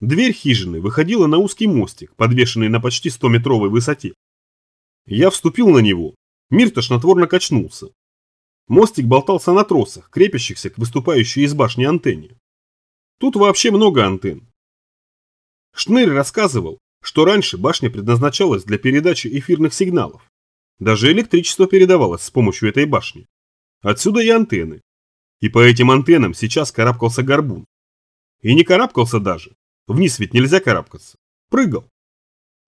Дверь хижины выходила на узкий мостик, подвешенный на почти 100-метровой высоте. Я вступил на него, мир тошнотворно качнулся. Мостик болтался на тросах, крепящихся к выступающей из башни антенне. Тут вообще много антенн. Шнырь рассказывал, что раньше башня предназначалась для передачи эфирных сигналов. Даже электричество передавалось с помощью этой башни. Отсюда и антенны. И по этим антеннам сейчас карабкался горбун. И не карабкался даже. Вниз ведь нельзя карабкаться. Прыгал.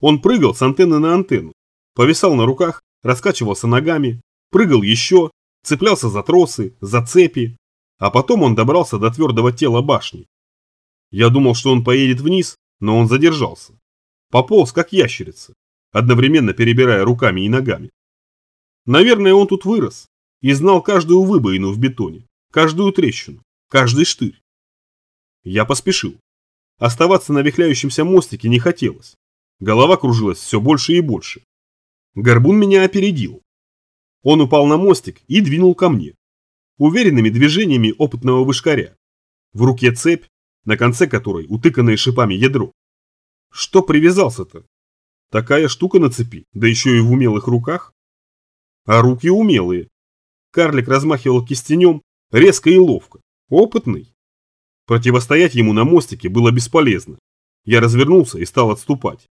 Он прыгал с антенны на антенну. Повисал на руках, раскачивался ногами, прыгал еще, цеплялся за тросы, за цепи. А потом он добрался до твердого тела башни. Я думал, что он поедет вниз, но он задержался. Пополз, как ящерица, одновременно перебирая руками и ногами. Наверное, он тут вырос и знал каждую выбоину в бетоне, каждую трещину, каждый штырь. Я поспешил. Оставаться на вихляющемся мостике не хотелось. Голова кружилась все больше и больше. Горбун меня опередил. Он упал на мостик и двинул ко мне. Уверенными движениями опытного вышкаря. В руке цепь, на конце которой утыканное шипами ядро. Что привязался-то? Такая штука на цепи, да еще и в умелых руках. А руки умелые. Карлик размахивал кистенем резко и ловко. Опытный. Противостоять ему на мостике было бесполезно. Я развернулся и стал отступать.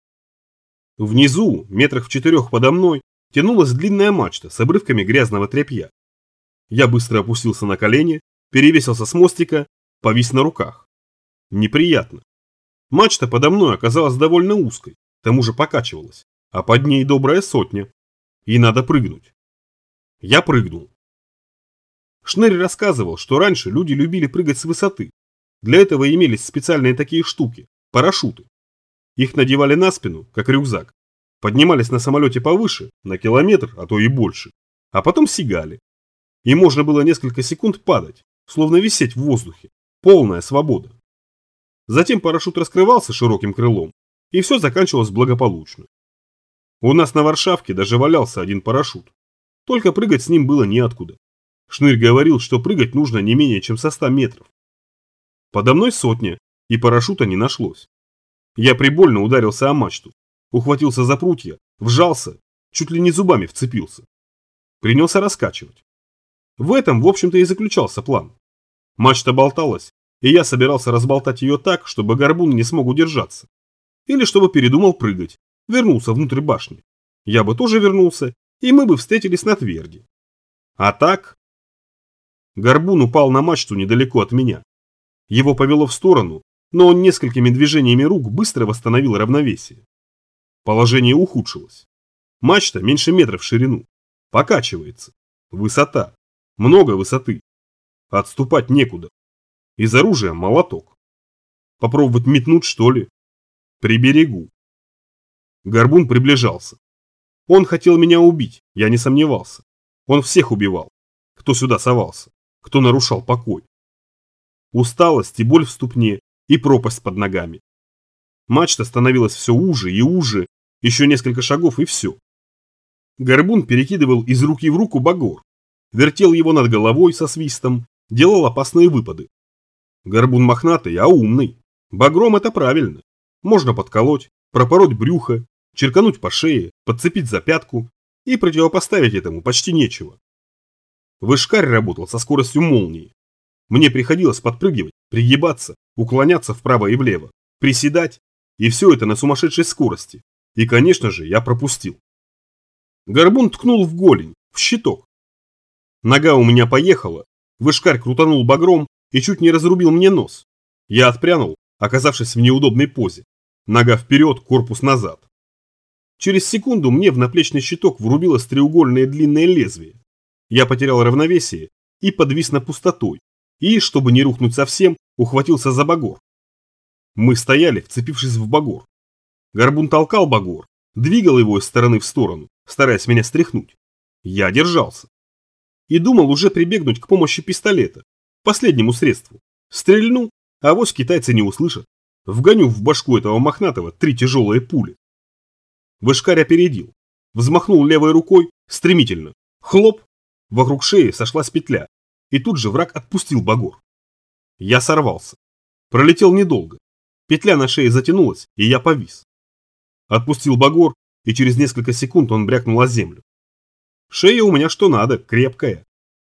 Внизу, метрах в четырех подо мной, тянулась длинная мачта с обрывками грязного тряпья. Я быстро опустился на колени, перевесился с мостика, повис на руках. Неприятно. Мачта подо мной оказалась довольно узкой, к тому же покачивалась, а под ней добрая сотня. И надо прыгнуть. Я прыгнул. Шнырь рассказывал, что раньше люди любили прыгать с высоты. Для этого имелись специальные такие штуки – парашюты. Их надевали на спину, как рюкзак. Поднимались на самолете повыше, на километр, а то и больше. А потом сигали. И можно было несколько секунд падать, словно висеть в воздухе. Полная свобода. Затем парашют раскрывался широким крылом, и все заканчивалось благополучно. У нас на Варшавке даже валялся один парашют. Только прыгать с ним было неоткуда. Шнырь говорил, что прыгать нужно не менее чем со 100 метров. Подо мной сотня, и парашюта не нашлось. Я прибольно ударился о мачту, ухватился за прутья, вжался, чуть ли не зубами вцепился. Принялся раскачивать. В этом, в общем-то, и заключался план. Мачта болталась, и я собирался разболтать ее так, чтобы горбун не смог удержаться. Или чтобы передумал прыгать, вернулся внутрь башни. Я бы тоже вернулся, и мы бы встретились на тверди. А так... Горбун упал на мачту недалеко от меня. Его повело в сторону, но он несколькими движениями рук быстро восстановил равновесие. Положение ухудшилось. Мачта меньше метра в ширину. Покачивается. Высота. Много высоты. Отступать некуда. Из оружия молоток. Попробовать метнуть, что ли? Приберегу. Горбун приближался. Он хотел меня убить, я не сомневался. Он всех убивал, кто сюда совался, кто нарушал покой. Усталость и боль в ступне, и пропасть под ногами. Мачта становилась все уже и уже, еще несколько шагов и все. Горбун перекидывал из руки в руку багор, вертел его над головой со свистом, делал опасные выпады. Горбун мохнатый, а умный. Багром это правильно. Можно подколоть, пропороть брюхо, черкануть по шее, подцепить за пятку, и противопоставить этому почти нечего. Вышкарь работал со скоростью молнии. Мне приходилось подпрыгивать, пригибаться, уклоняться вправо и влево, приседать, и все это на сумасшедшей скорости. И, конечно же, я пропустил. Горбун ткнул в голень, в щиток. Нога у меня поехала, вышкарь крутанул багром и чуть не разрубил мне нос. Я отпрянул, оказавшись в неудобной позе. Нога вперед, корпус назад. Через секунду мне в наплечный щиток врубилось треугольное длинное лезвие. Я потерял равновесие и подвис на пустотой, и, чтобы не рухнуть совсем, ухватился за багор. Мы стояли, вцепившись в багор. Горбун толкал багор, двигал его из стороны в сторону, стараясь меня стряхнуть. Я держался. И думал уже прибегнуть к помощи пистолета, последнему средству. Стрельну, а вось китайцы не услышат. Вгоню в башку этого мохнатого три тяжелые пули. Вышкарь опередил. Взмахнул левой рукой, стремительно. Хлоп! Вокруг шеи сошлась петля. И тут же враг отпустил багор. Я сорвался. Пролетел недолго. Петля на шее затянулась, и я повис. Отпустил багор, и через несколько секунд он брякнул о землю. Шея у меня что надо, крепкая.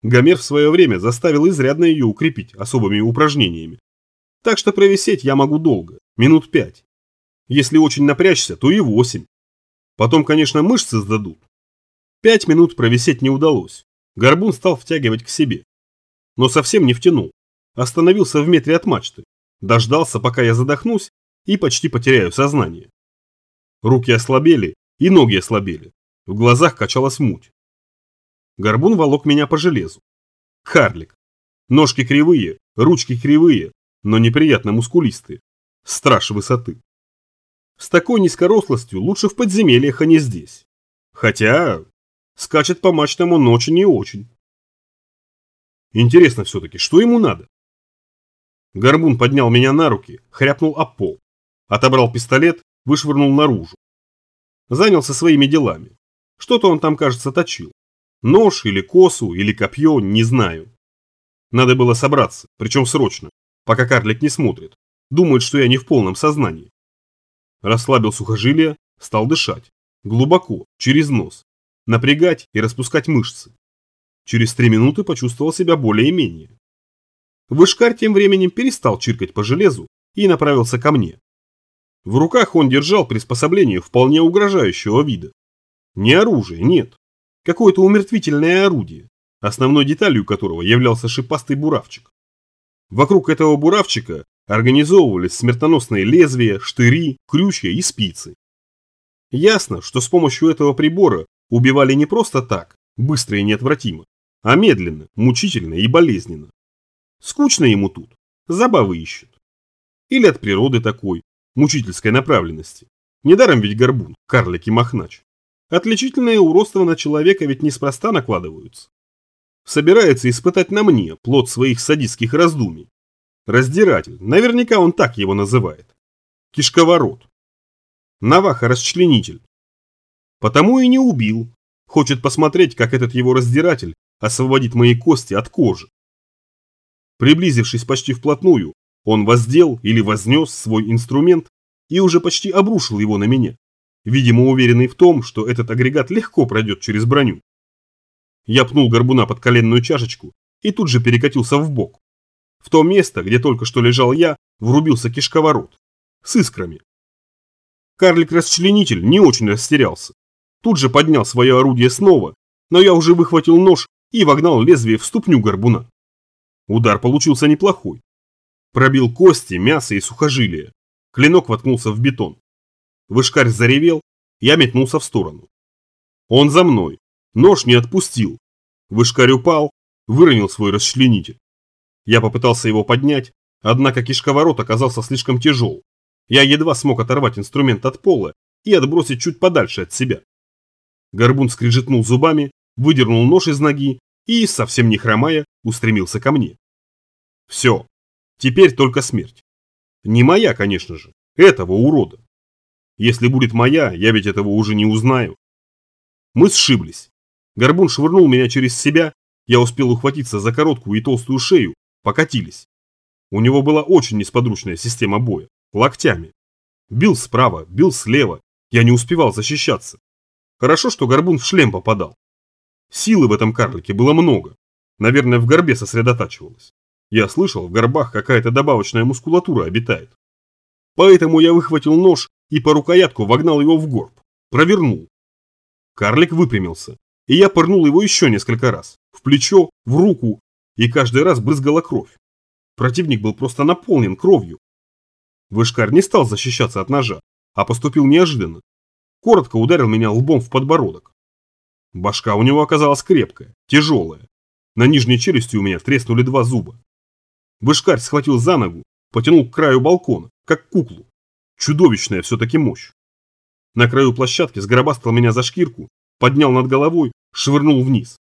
Гомер в свое время заставил изрядно ее укрепить особыми упражнениями. Так что провисеть я могу долго, минут пять. Если очень напрячься, то и восемь. Потом, конечно, мышцы сдадут. Пять минут провисеть не удалось. Горбун стал втягивать к себе. Но совсем не втянул. Остановился в метре от мачты. Дождался, пока я задохнусь и почти потеряю сознание. Руки ослабели и ноги ослабели. В глазах качалась муть. Горбун волок меня по железу. Карлик. Ножки кривые, ручки кривые, но неприятно мускулистые. Страж высоты. С такой низкорослостью лучше в подземельях, а не здесь. Хотя, скачет по мачтам он очень и очень. Интересно все-таки, что ему надо? Горбун поднял меня на руки, хряпнул об пол. Отобрал пистолет, вышвырнул наружу. Занялся своими делами. Что-то он там, кажется, точил. Нож или косу, или копье, не знаю. Надо было собраться, причем срочно, пока карлик не смотрит. Думает, что я не в полном сознании. Расслабил сухожилия, стал дышать. Глубоко, через нос. Напрягать и распускать мышцы. Через три минуты почувствовал себя более-менее. Вышкарь тем временем перестал чиркать по железу и направился ко мне. В руках он держал приспособление вполне угрожающего вида. Не оружие, нет. Какое-то умертвительное орудие, основной деталью которого являлся шипастый буравчик. Вокруг этого буравчика организовывались смертоносные лезвия, штыри, крючья и спицы. Ясно, что с помощью этого прибора убивали не просто так, быстро и неотвратимо, а медленно, мучительно и болезненно. Скучно ему тут, забавы ищет. Или от природы такой, мучительской направленности. Недаром ведь горбун, карлик и махнач. Отличительные уродства на человека ведь неспроста накладываются. Собирается испытать на мне плод своих садистских раздумий. Раздиратель, наверняка он так его называет. Кишковорот. Наваха-расчленитель. Потому и не убил. Хочет посмотреть, как этот его раздиратель освободит мои кости от кожи. Приблизившись почти вплотную, он воздел или вознес свой инструмент и уже почти обрушил его на меня, видимо уверенный в том, что этот агрегат легко пройдет через броню. Я пнул горбуна под коленную чашечку и тут же перекатился в бок. В то место, где только что лежал я, врубился кишковорот. С искрами. Карлик-расчленитель не очень растерялся. Тут же поднял свое орудие снова, но я уже выхватил нож и вогнал лезвие в ступню горбуна. Удар получился неплохой. Пробил кости, мясо и сухожилия. Клинок воткнулся в бетон. Вышкарь заревел, я метнулся в сторону. Он за мной. Нож не отпустил. Вышкарь упал, выронил свой расчленитель. Я попытался его поднять, однако кишковорот оказался слишком тяжел. Я едва смог оторвать инструмент от пола и отбросить чуть подальше от себя. Горбун скрежетнул зубами, выдернул нож из ноги и, совсем не хромая, устремился ко мне. Все, теперь только смерть. Не моя, конечно же, этого урода. Если будет моя, я ведь этого уже не узнаю. Мы сшиблись. Горбун швырнул меня через себя, я успел ухватиться за короткую и толстую шею, покатились. У него была очень несподручная система боя, локтями. Бил справа, бил слева, я не успевал защищаться. Хорошо, что горбун в шлем попадал. Силы в этом карлике было много. Наверное, в горбе сосредотачивалось. Я слышал, в горбах какая-то добавочная мускулатура обитает. Поэтому я выхватил нож и по рукоятку вогнал его в горб. Провернул. Карлик выпрямился, и я пырнул его еще несколько раз. В плечо, в руку, и каждый раз брызгала кровь. Противник был просто наполнен кровью. Вышкар не стал защищаться от ножа, а поступил неожиданно. Коротко ударил меня лбом в подбородок. Башка у него оказалась крепкая, тяжелая. На нижней челюсти у меня треснули два зуба. Вышкарь схватил за ногу, потянул к краю балкона, как куклу. Чудовищная все-таки мощь. На краю площадки сгробастал меня за шкирку, поднял над головой, швырнул вниз.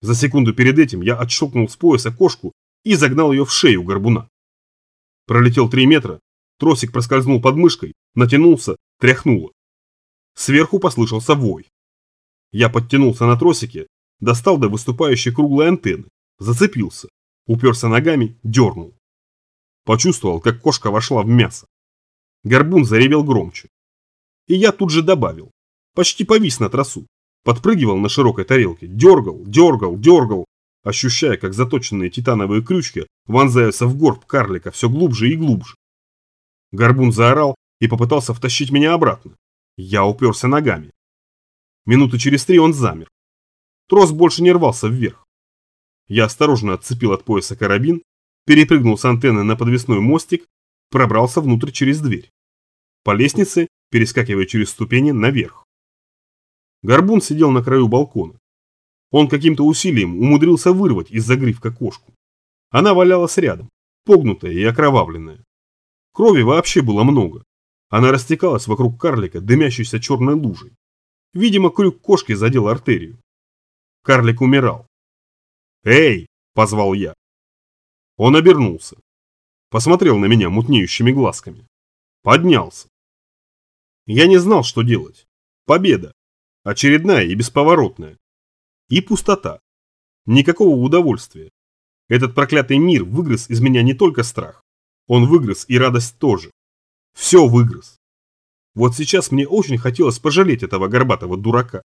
За секунду перед этим я отщелкнул с пояса кошку и загнал ее в шею горбуна. Пролетел три метра, тросик проскользнул под мышкой, натянулся, тряхнуло. Сверху послышался вой. Я подтянулся на тросике, достал до выступающей круглой антенны, зацепился, уперся ногами, дернул. Почувствовал, как кошка вошла в мясо. Горбун заревел громче. И я тут же добавил. Почти повис на тросу. Подпрыгивал на широкой тарелке, дергал, дергал, дергал, ощущая, как заточенные титановые крючки вонзаются в горб карлика все глубже и глубже. Горбун заорал и попытался втащить меня обратно. Я уперся ногами. Минуты через три он замер. Трос больше не рвался вверх. Я осторожно отцепил от пояса карабин, перепрыгнул с антенны на подвесной мостик, пробрался внутрь через дверь. По лестнице, перескакивая через ступени, наверх. Горбун сидел на краю балкона. Он каким-то усилием умудрился вырвать из загривка кошку. Она валялась рядом, погнутая и окровавленная. Крови вообще было много. Она растекалась вокруг карлика, дымящейся черной лужей. Видимо, крюк кошки задел артерию. Карлик умирал. «Эй!» – позвал я. Он обернулся. Посмотрел на меня мутнеющими глазками. Поднялся. Я не знал, что делать. Победа. Очередная и бесповоротная. И пустота. Никакого удовольствия. Этот проклятый мир выгрыз из меня не только страх. Он выгрыз и радость тоже. Все выгрыз. Вот сейчас мне очень хотелось пожалеть этого горбатого дурака.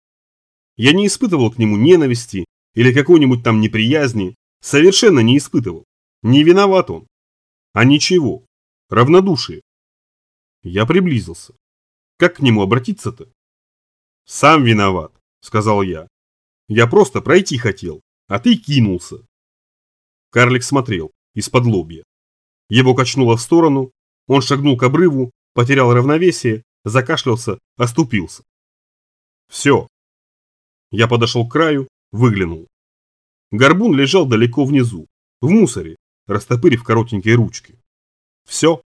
Я не испытывал к нему ненависти или какой-нибудь там неприязни, совершенно не испытывал. Не виноват он. А ничего. Равнодушие. Я приблизился. Как к нему обратиться-то? Сам виноват, сказал я. Я просто пройти хотел, а ты кинулся. Карлик смотрел из-под лобья. Его качнуло в сторону, он шагнул к обрыву, потерял равновесие, закашлялся, оступился. Все. Я подошел к краю, выглянул. Горбун лежал далеко внизу, в мусоре, растопырив коротенькие ручки. Все.